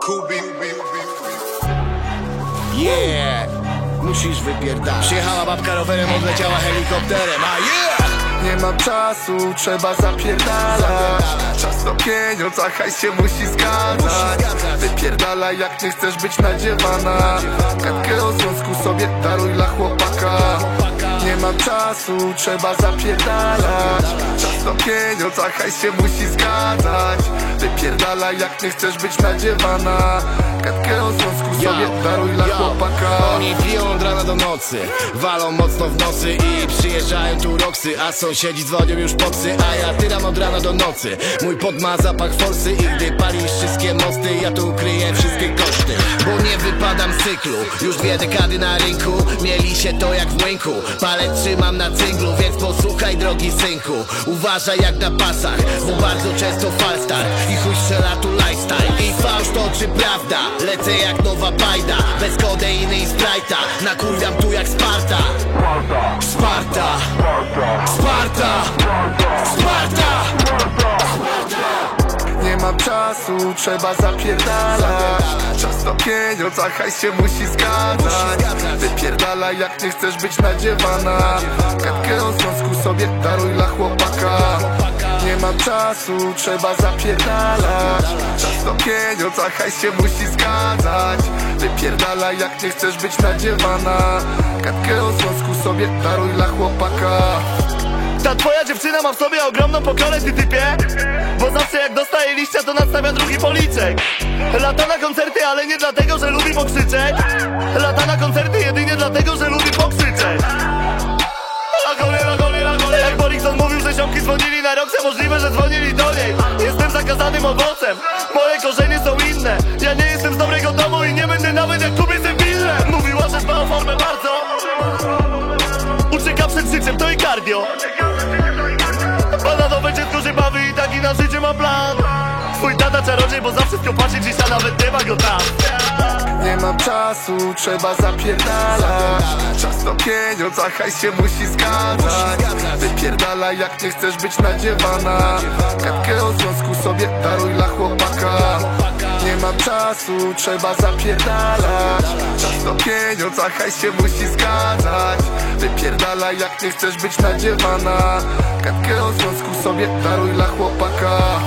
Kubi, Yeah, musisz wypierdalać. Przyjechała babka rowerem, odleciała helikopterem A yeah! Nie mam czasu, trzeba zapierdalać. Czas to pieniądz, a hajs się musi zgadzać. Wypierdalaj jak nie chcesz być nadziewana. Kartkę o związku sobie daruj dla chłopaka. Nie mam czasu, trzeba zapierdalać Czas to pieniądz, a hajs się musi zgadzać. Wypierdalaj jak nie chcesz być nadziewana Kartkę o związku sobie daruj dla chłopaka. Oni piją od rana do nocy Walą mocno w nocy i przyjeżdżają tu roksy A sąsiedzi dzwonią już po psy A ja tyram od rana do nocy. Mój pod ma zapach forsy I gdy palisz wszystkie mosty Ja tu kryję wszystkie koszty Bo nie wypadam z cyklu. Już dwie dekady na rynku Mieli się to jak w łęku Palec trzymam na cynglu Więc posłuchaj drogi synku. Uważaj jak na pasach Bo bardzo często falstar I chuj strzela tu lifestyle. I fałsz to czy prawda Lecę jak nowa bajda Bez kodeiny i sprajta tu jak Sparta. Sparta. Sparta. Sparta. Nie mam czasu, trzeba zapierdalać. Czas to pieniądz, a hajs się musi zgadzać. Wypierdalaj jak nie chcesz być nadziewana. Kartkę o związku sobie daruj dla chłopaka Nie mam czasu, trzeba zapierdalać. Czas to pieniądz, a hajs się musi zgadzać. Wypierdalaj jak nie chcesz być nadziewana. Kartkę o związku sobie daruj dla chłopaka. Ta twoja dziewczyna ma w sobie ogromną pokorę, ty typie. Bo zawsze jak dostaje liścia, to nadstawia drugi policzek. Lata na koncerty, ale nie dlatego, że lubi pokrzyczeć. Lata na koncerty owocem Moje korzenie są inne. Ja nie jestem z dobrego domu i nie będę nawet jak kupię willę Mówiła, że dba o formę bardzo. Ucieka przed życiem, to i cardio Bananowe dziecko się bawi i taki na życie ma plan. Twój tata czarodziej, bo za wszystko płaci dziś, a nawet nie ma go tam. Nie mam czasu, trzeba zapierdalać. Czas to pieniądz, a hajs się musi zgadzać Wypierdalaj jak nie chcesz być nadziewana. Kartkę o związku sobie daruj dla chłopaka. Nie mam czasu, trzeba zapierdalać. Czas to pieniądz, a hajs się musi zgadzać. Wypierdalaj jak nie chcesz być nadziewana. Kartkę o związku sobie daruj dla chłopaka